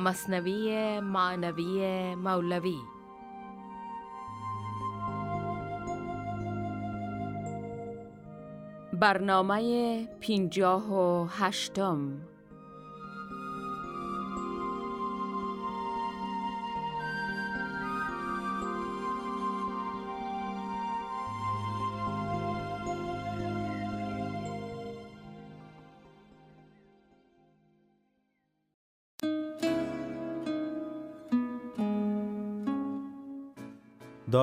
مصنوی معنوی مولوی. برنامه پینجاه و هشتم.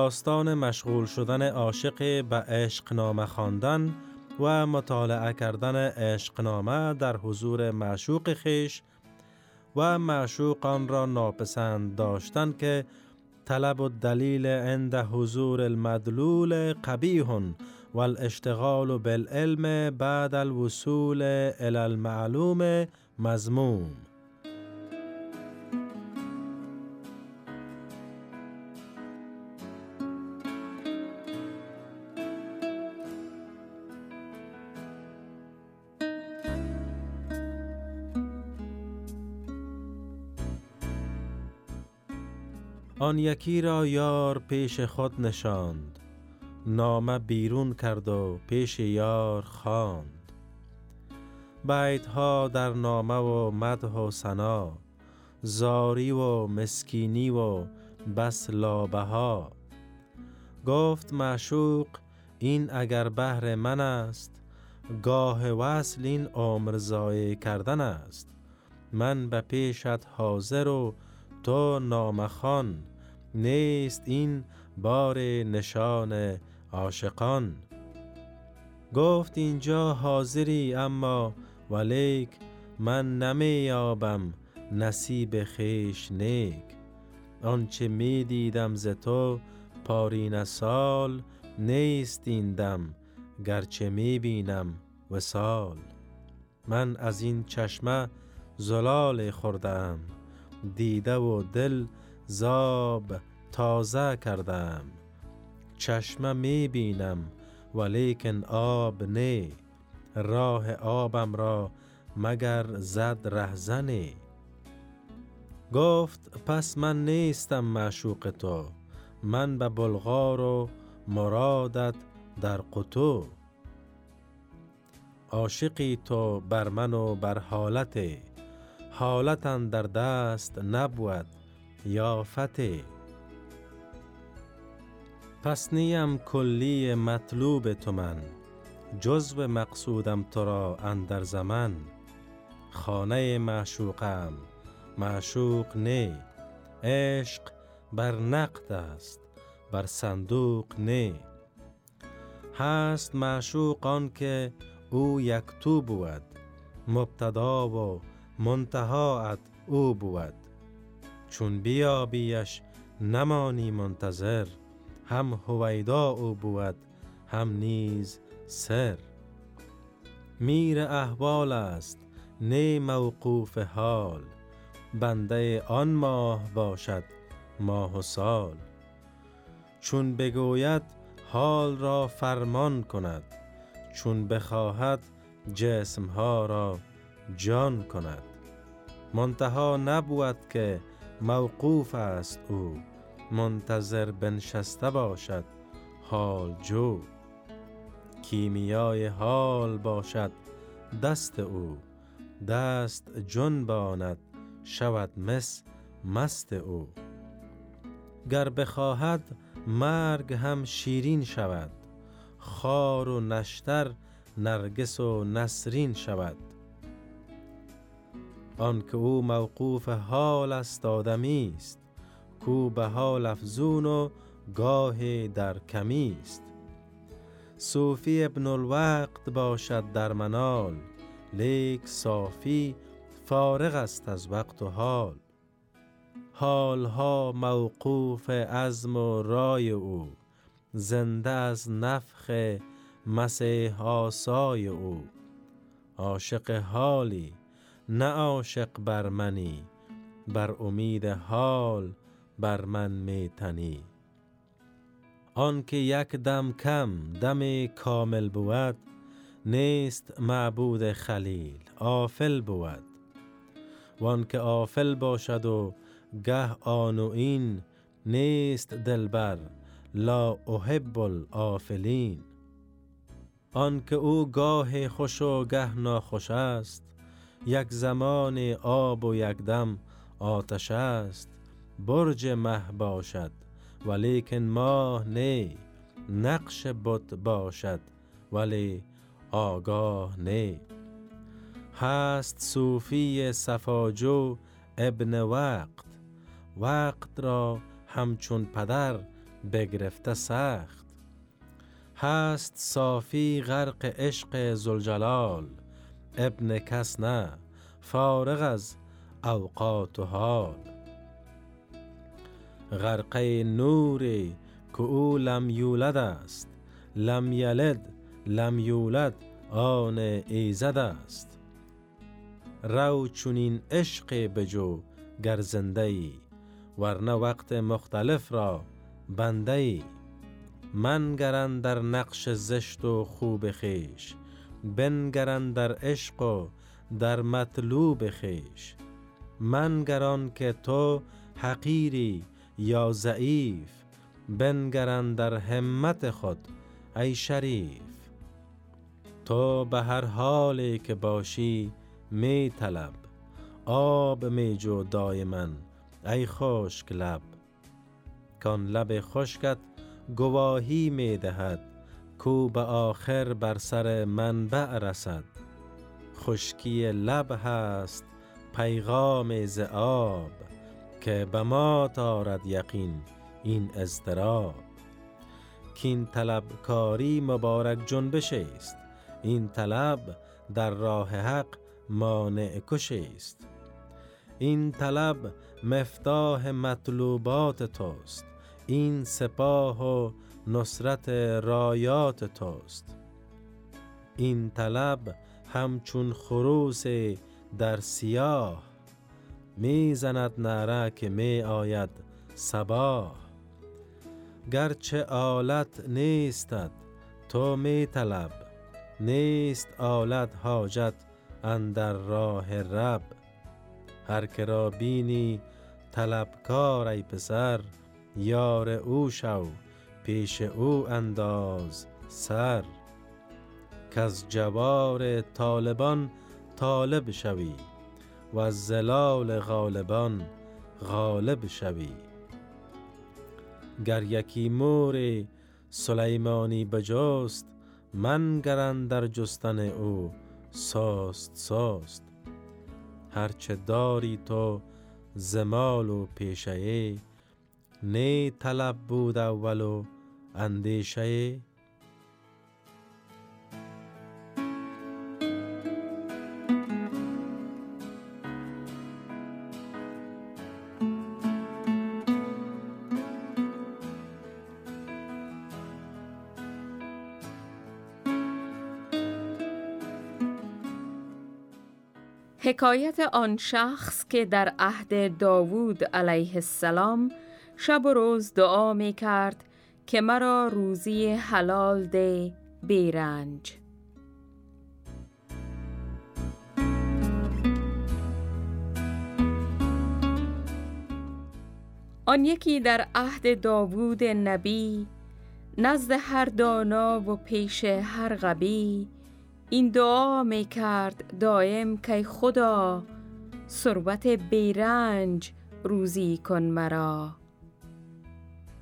داستان مشغول شدن عاشق به عشقنامه خواندن و مطالعه کردن عشقنامه در حضور معشوق خیش و معشوق آن را ناپسند داشتن که طلب و دلیل عند حضور المدلول قبیح والاشتغال بالعلم بعد الوصول الى المعلوم مضموم آن یکی را یار پیش خود نشاند نامه بیرون کرد و پیش یار خواند. بیت ها در نامه و مدح و سنا زاری و مسکینی و بس لابه ها گفت معشوق این اگر بهر من است گاه وصل این عمر ضایع کردن است. من به پیشت حاضر و تو نامخان نیست این بار نشان عاشقان. گفت اینجا حاضری اما ولیک من نمی یابم نصیب خیش نیک. آنچه می دیدم ز تو پارین سال نیست این دم گرچه می بینم وسال من از این چشمه زلال خوردم دیده و دل زاب تازه کردم. چشمه می بینم ولیکن آب نه. راه آبم را مگر زد رهزنی. گفت پس من نیستم معشوق تو. من به بلغار و مرادت در قطو. عاشقی تو بر من و بر حالت. حالتن در دست نبود. یا فته پس نیم کلی مطلوب تو من جزو مقصودم تو را اندر زمن. خانه معشوقم معشوق نه. عشق بر نقد است بر صندوق نه. هست معشوق آن که او یکتو بود مبتدا و منتهاات او بود. چون بیابیش نمانی منتظر هم هویدا او بود هم نیز سر. میر احوال است نه موقوف حال. بنده آن ماه باشد ماه و سال. چون بگوید حال را فرمان کند. چون بخواهد جسم ها را جان کند. منتها نبود که موقوف است او. منتظر بنشسته باشد. حال جو. کیمیای حال باشد. دست او. دست جنباند شود مس مست او. گر بخواهد مرگ هم شیرین شود. خار و نشتر نرگس و نسرین شود. آنکه او موقوف حال است آدمی است. کو به حال افزون و گاه در کمی است. صوفی ابن الوقت باشد در منال لیک صافی فارغ است از وقت و حال. حالها موقوف عزم و رای او زنده از نفخ مسیح آسای او. عاشق حالی نه عاشق بر منی بر امید حال بر من می تنی. آنکه یک دم کم دم کامل بود نیست معبود خلیل آفل بود. وان که آفل باشد و گه آن و این نیست دلبر لا احب الافلین آن که او گاه خوش و گه ناخوش است یک زمان آب و یک دم آتش است برج مه باشد ولیکن ماه نی نقش بت باشد ولی آگاه نی. هست صوفی صفاجو ابن وقت وقت را همچون پدر بگرفته سخت. هست صافی غرق عشق زلجلال ابن کس نه فارغ از اوقات و حال. غرقه نوری که او لم یولد است لم یلد لم یولد آن ایزد است. رو چونین عشق بجو گر زنده ای ورنه وقت مختلف را بنده ای منگرن در نقش زشت و خوب خیش بنگرن در عشق و در مطلوب خیش. منگران که تو حقیری یا ضعیف بنگرن در همت خود ای شریف. تو به هر حالی که باشی می طلب آب می جو دایما ای خشک لب. کان لب خشکت گواهی می دهد کو به آخر بر سر منبع رسد. خشکی لب هست پیغام ز آب که به ما تارد یقین این اضطراب. کین طلب کاری مبارک جنبش است این طلب در راه حق مانع کش است این طلب مفتاح مطلوبات توست این سپاه و نصرت رایات توست. این طلب همچون خروس در سیاه می‌زند نعره که می آید صباح. گرچه آلت نیستد تو می طلب نیست آلت حاجت اندر راه رب. هر که را بینی طلبکار ای پسر یار او شو. پیش او انداز سر کز جوار طالبان طالب شوی و از زلال غالبان غالب شوی. گر یکی مور سلیمانی بجاست من گرن در جستن او ساست ساست. هرچه داری تو زمال و پیشه نی طلب بود اول اندیشه. حکایت آن شخص که در عهد داوود علیه السلام شب و روز دعا می کرد که مرا روزی حلال ده بیرنج. آن یکی در عهد داوود نبی نزد هر دانا و پیش هر غبی این دعا می کرد دایم که خدا ثروت بیرنج روزی کن مرا.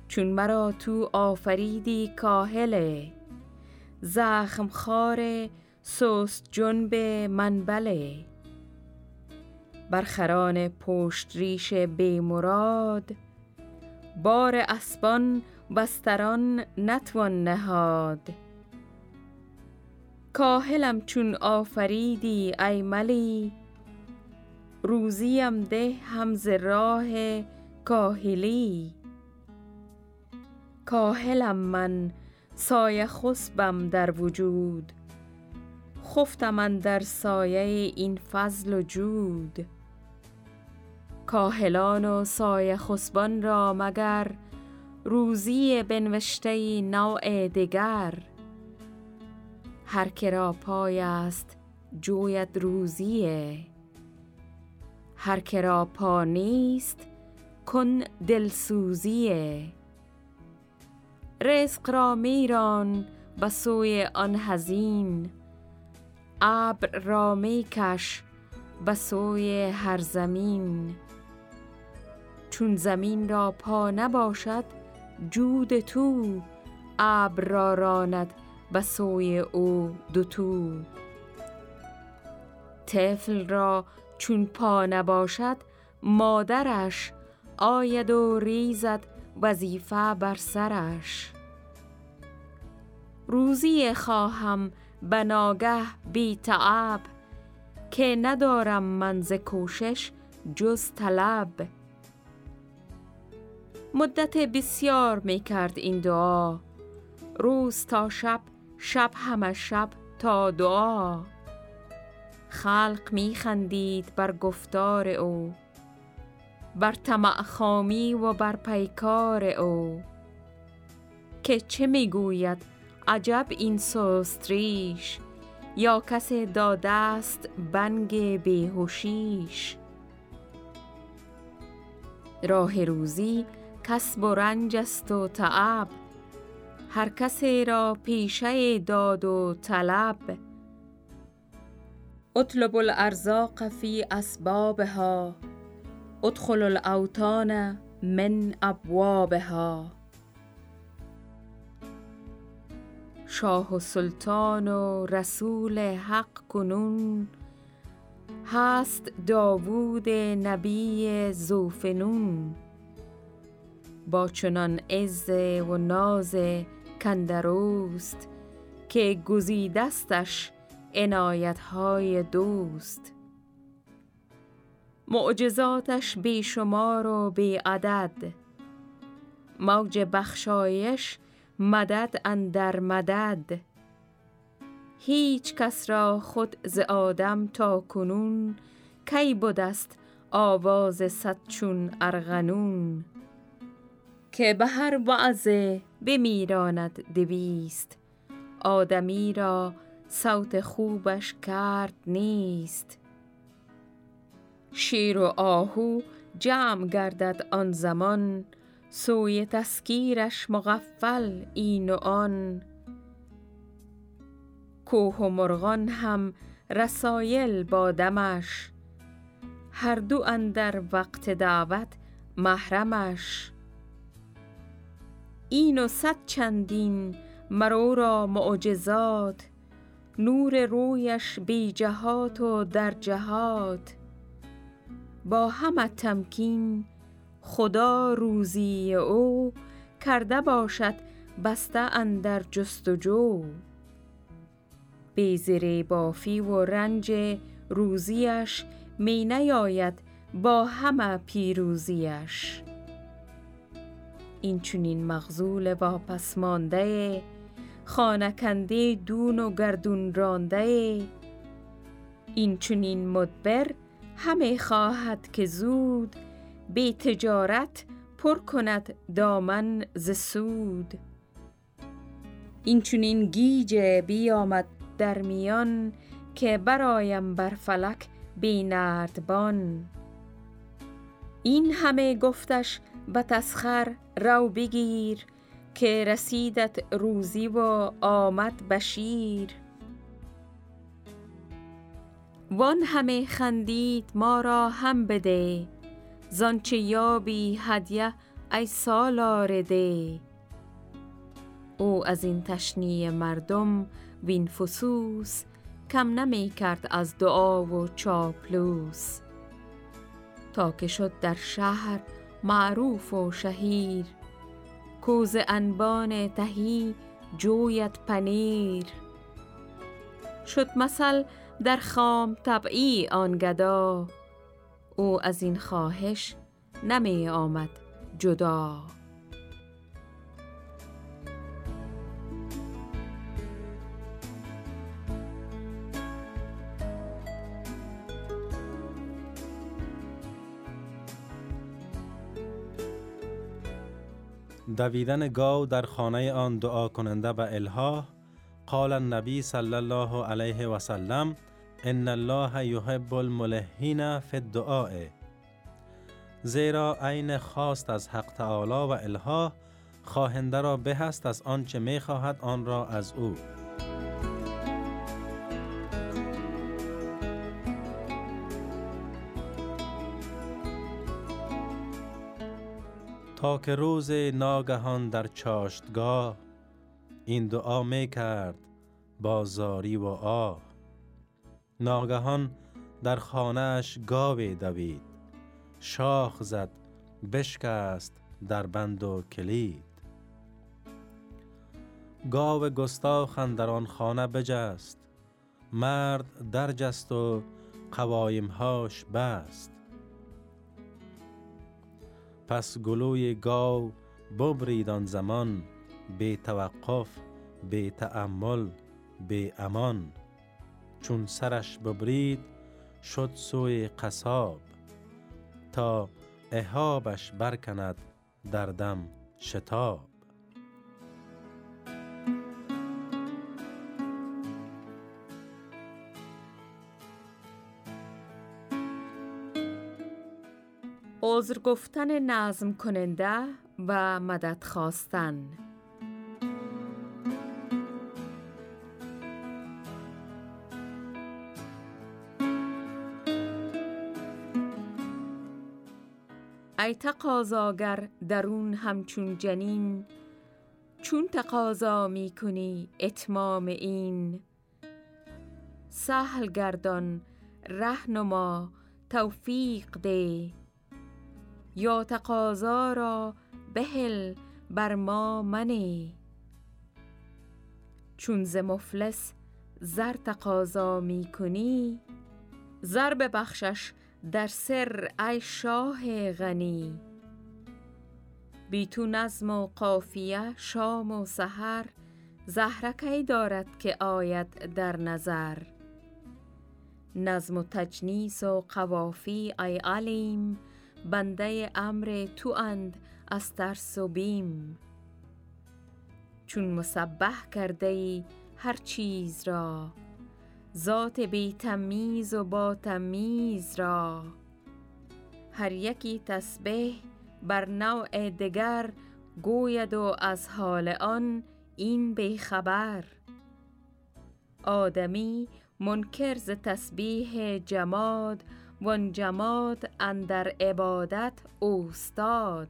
چون مرا تو آفریدی کاهله. زخم خار سست جنب منبله. برخران پشت ریش بی مراد بار اسبان بستران نتوان نهاد. کاهلم چون آفریدی ای ملی روزیم ده همز راه کاهلی. کاهلم من سایه خسبم در وجود. خفتم من در سایه این فضل و جود. کاهلان و سایه خسبان را مگر روزی بنوشته نوع دگر؟ هر که را پای است جوید روزیه. هر که را پا نیست کن دلسوزیه. رزق را میران به سوی آن هزین ابر را میکش به سوی هر زمین. چون زمین را پا نباشد جود تو ابر را راند به سوی او دوتو طفل را چون پا نباشد مادرش آید و ریزد وظیفه بر سرش. روزی خواهم به ناگه بی تعب که ندارم منز کوشش جز طلب. مدت بسیار می کرد این دعا. روز تا شب شب همه شب تا دعا. خلق می خندید بر گفتار او. بر طمع خامی و بر پیکار او. که چه می‌گوید؟ عجب این سوستریش یا کسی داده است بنگ بیهوشیش. راه روزی کسب و رنج است و تعب هر کسی را پیشه داد و طلب. اطلب الارزاق فی اسبابها. ادخل الاوطان من ابوابها. شاه و سلطان و رسول حق کنون. هست داوود نبی زوفنون با چنان عز و ناز کندروست که گزیدستش عنایت های دوست. معجزاتش بی شمار و بی عدد. موج بخشایش مدد اندر مدد. هیچ کس را خود ز آدم تا کنون کی بودست آواز صد چون ارغنون. که به هر وعظه بمیراند دویست آدمی را صوت خوبش کرد نیست. شیر و آهو جمع گردد آن زمان سوی تسکیرش مغفل این و آن. کوه و مرغان هم رسایل با دمش هر دو اندر وقت دعوت محرمش. این و صد چندین مرو را معجزات نور رویش بی جهات و در جهات. با همه تمکین خدا روزی او کرده باشد بسته اندر جستجو. بیزری بافی و رنج روزیش می نیاید با همه پیروزیش. این چونین مغزول واپس مانده خانکنده دون و گردون رانده. این چونین مدبر همه خواهد که زود بی تجارت پر کند دامن ز سود. این چونین گیج بیامد در میان که برایم بر فلک بی نردبان. این همه گفتش به تسخر رو بگیر که رسیدت روزی و آمد بشیر. وان همه خندید ما را هم بده. زانچه یابی هدیه ای سالار ده. او از این تشنی مردم وین فسوس کم نمی کرد از دعا و چاپلوس. تا که شد در شهر معروف و شهیر کوز انبان تهی جویت پنیر. شد مثل در خام طبعی آن گدا. او از این خواهش نمی آمد جدا. دویدن گاو در خانه آن دعا کننده به الها قال النبی صلی الله علیه و سلم ان الله یحب الملحین فی الدعاء. زیرا عین خواست از حق تعالی و الها خواهنده را به است از آنچه می خواهد آن را از او. تا که روز ناگهان در چاشتگاه این دعا می کرد با و آه. ناگهان در خانهش گاوی دوید. شاخ زد بشکست در بند و کلید. گاو گستاخ در آن خانه بجست. مرد درجست و قوایمهاش بست. پس گلوی گاو ببرید آن زمان بی توقف بی تأمل بی امان. چون سرش ببرید شد سوی قصاب تا اهابش برکند در دم شتاب. عذر گفتن نظم کننده و مدد خواستن ای تقاضاگر درون همچون جنین چون تقاضا می کنی اتمام این. سهل گردان رهنما توفیق ده. یا تقاضا را بهل بر ما منی چون ز مفلس زر تقاضا می کنی زر ببخشش در سر ای شاه غنی. بی تو نظم و قافیه شام و سحر زهرکی دارد که آید در نظر. نظم و تجنیس و قوافی ای علیم بنده امر تو اند از ترس و بیم. چون مسبح کرده ای هر چیز را. ذات بی تمیز و با تمیز را. هر یکی تسبیح بر نوع دگر گوید و از حال آن این بی خبر. آدمی منکر ز تسبیح جماد وان جماد اندر عبادت اوستاد.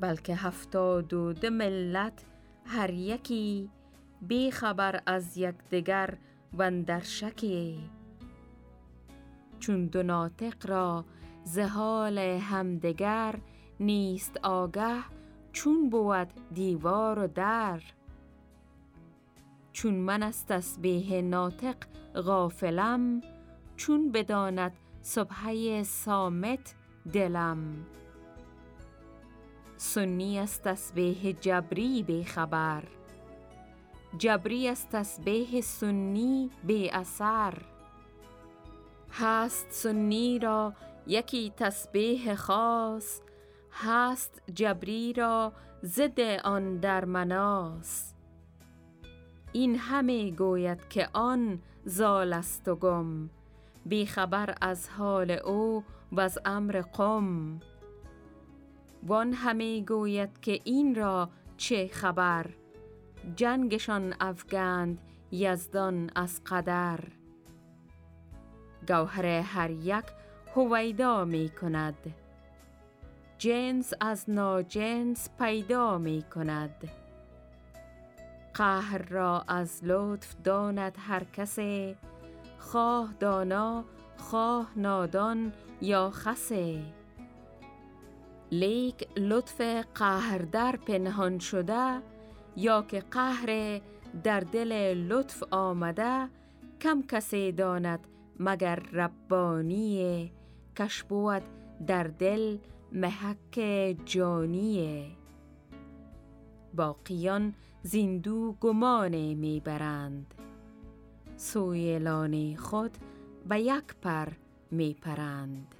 بلکه هفتاد و دو ملت هر یکی بی خبر از یکدیگر و در شکی چون دو ناطق را ز حال همدیگر نیست آگه چون بود دیوار و در. چون من از تسبیح ناطق غافلم چون بداند صبحه سامت دلم. سنی از تسبیح جبری بی خبر. جبری از تسبیح سنی بی اثر. هست سنی را یکی تسبیح خاص هست جبری را ضد آن در مناس این همه گوید که آن زال است و گم بی خبر از حال او و از امر قم. وان همه گوید که این را چه خبر؟ جنگشان افگند یزدان از قدر. گوهر هر یک هویدا می کند. جنس از ناجنس پیدا می کند. قهر را از لطف داند هر کسی خواه دانا خواه نادان یا خسه. لیک لطف قهر در پنهان شده یا که قهر در دل لطف آمده کم کسی داند مگر ربانی کش بود در دل محک جانیه باقیان زیندو گمان می‌برند سوی لانه خود به یک پر میپرند.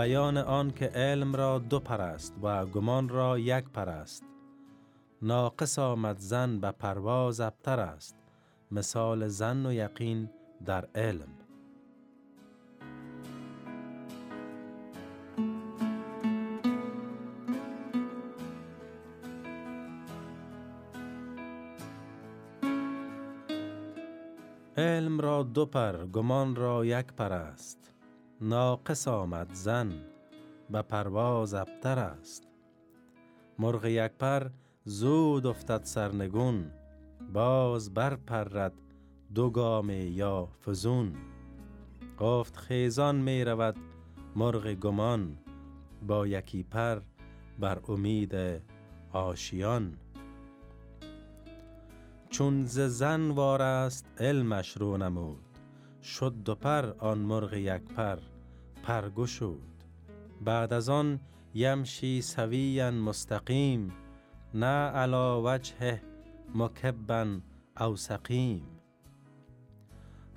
بیان آن که علم را دو پر است و گمان را یک پر است ناقص آمد زن به پرواز ابتر است. مثال زن و یقین در علم. علم را دو پر گمان را یک پر است ناقص آمد زن به پرواز ابتر است. مرغ یک پر زود افتد سرنگون باز برپرد دو گام یا فزون. گفت خیزان می رود مرغ گمان با یکی پر بر امید آشیان. چون ز زن وار است علمش رو نمود. شد دو پر آن مرغ یک پر پر گشود بعد از آن یمشی سویا مستقیم نه علا وجهه مکبا او سقیم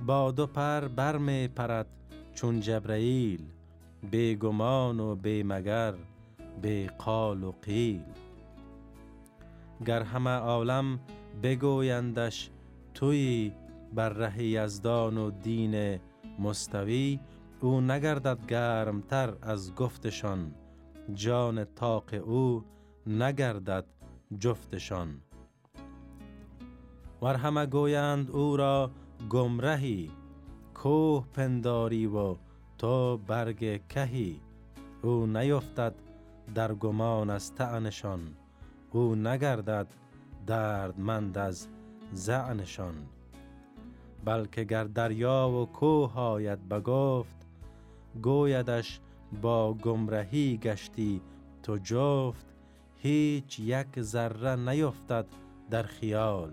با دو پر بر می پرد چون جبرئیل بی گمان و بی مگر بی قال و قیل. گر همه عالم بگویندش توی بر ره یزدان و دین مستوی او نگردد گرمتر از گفتشان. جان طاق او نگردد جفتشان. ور همه گویند او را گمرهی کوه پنداری و تو برگ کهی. او نیفتد در گمان از تعنشان او نگردد دردمند از زعنشان. بلکه گر دریا و کوه آید بگفت گویدش با گمرهی گشتی تو جفت. هیچ یک ذره نیفتد در خیال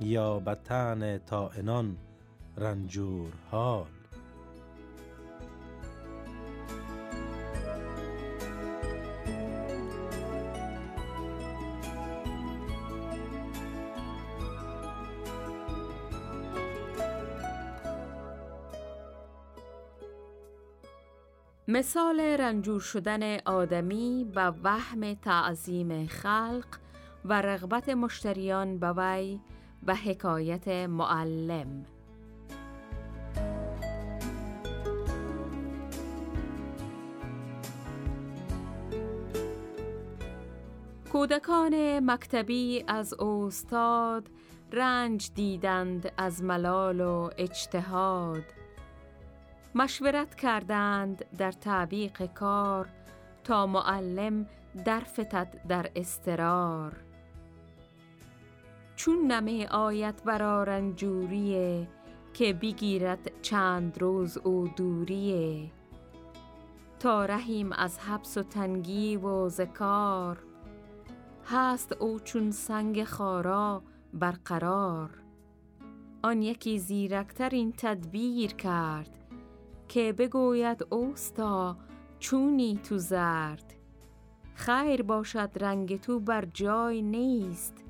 یا به تن طائنان رنجور حال. مثال رنجور شدن آدمی به وهم تعظیم خلق و رغبت مشتریان به وی و حکایت معلم. کودکان مکتبی از استاد رنج دیدند از ملال و اجتهاد. مشورت کردند در تعبیق کار تا معلم در فتد در استرار چون نمی آیت برا رنجوریه که بگیرد چند روز او دوریه. تا رحیم از حبس و تنگی و ذکار هست او چون سنگ خارا برقرار. آن یکی زیرکتر این تدبیر کرد که بگوید اوستا چونی تو زرد. خیر باشد رنگ تو بر جای نیست.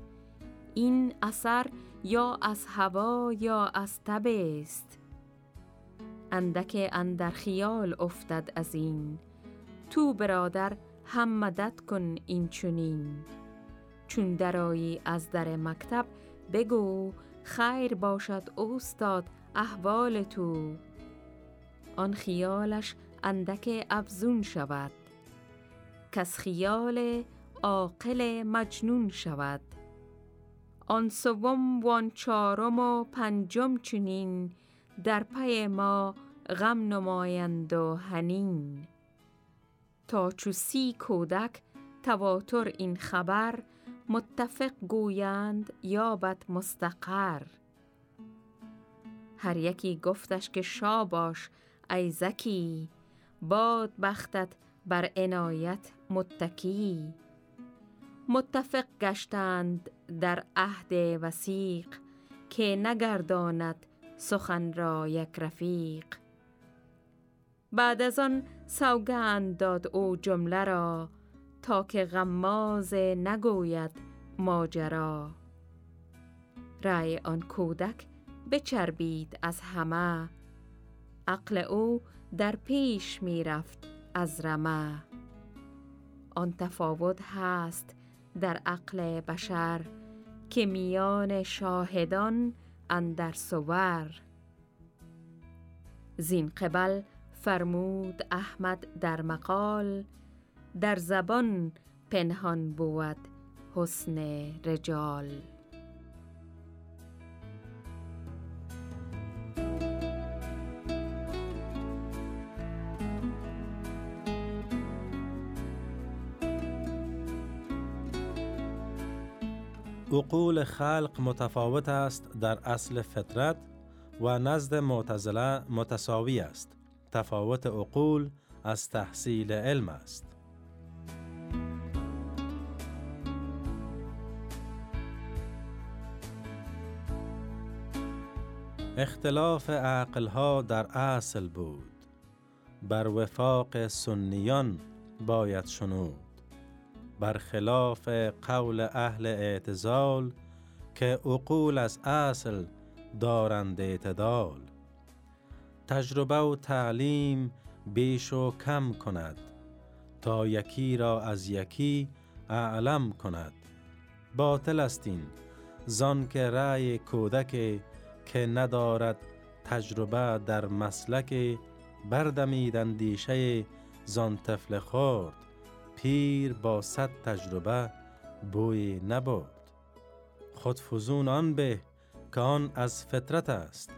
این اثر یا از هوا یا از تب است. اندک اندر خیال افتد از این. تو برادر هم مدد کن این چونین چون درایی از در مکتب بگو خیر باشد استاد احوال تو. آن خیالش اندک افزون شود. کس خیال عاقل مجنون شود. آن سوم و آن چهارم و پنجم چنین در پی ما غم نمایند و هنین. تا چو سی کودک تواتر این خبر متفق گویند یابد مستقر. هر یکی گفتش که شاباش ای زکی باد بختت بر عنایت متکی. متفق گشتند در عهد وسیق که نگرداند سخن را یک رفیق. بعد از آن سوگند داد او جمله را تا که غماز نگوید ماجرا. رأی آن کودک بچربید از همه. عقل او در پیش می رفت از رمه. آن تفاوت هست در عقل بشر که میان شاهدان اندر صور. زین قبل فرمود احمد در مقال در زبان پنهان بود حسن رجال. عقول خلق متفاوت است در اصل فطرت و نزد معتزله متساوی است. تفاوت عقول از تحصیل علم است. اختلاف عقلها در اصل بود بر وفاق سنیان باید شنود برخلاف قول اهل اعتزال که عقول از اصل دارند اعتدال. تجربه و تعلیم بیش و کم کند تا یکی را از یکی اعلم کند. باطل است این زان که رأی کودک که ندارد تجربه در مسلک بردمید اندیشه زان طفل خورد پیر با صد تجربه بوی نبود خود فزون آن به که آن از فطرت است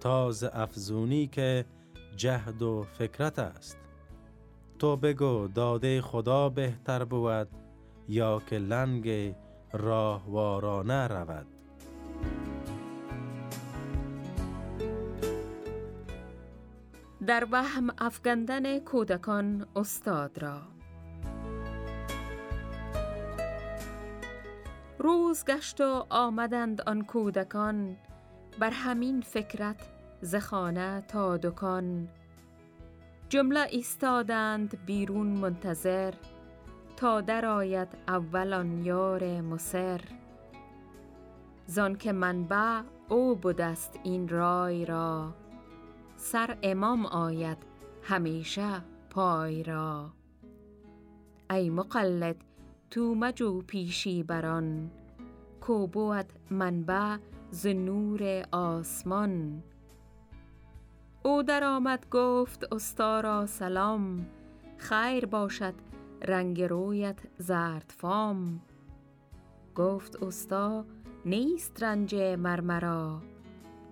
تاز افزونی که جهد و فکرت است. تو بگو داده خدا بهتر بود یا که لنگ راهوارانه رود. در وهم افگندن کودکان استاد را روز گشت و آمدند آن کودکان. بر همین فکرت زخانه تا دکان. جمله ایستادند بیرون منتظر تا درآید اول آن یار مصر. زان که منبع او بودست این رای را سر امام آید همیشه پای را. ای مقلد تو مجو پیشی بران کو بود منبع ز نور آسمان. او در آمد گفت استا را سلام خیر باشد رنگ رویت زرد فام. گفت استا نیست رنج مر مرا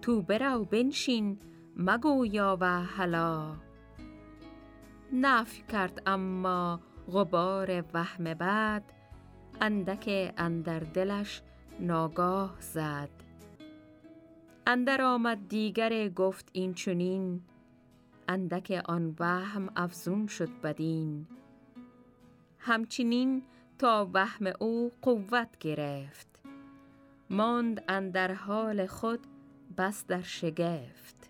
تو برو بنشین مگویا و هلا نفی کرد اما غبار وهم بد اندک اندر دلش ناگاه زد. اندر آمد دیگر گفت این چنین اندک آن وهم افزون شد بدین. همچنین تا وهم او قوت گرفت ماند اندر حال خود بس در شگفت.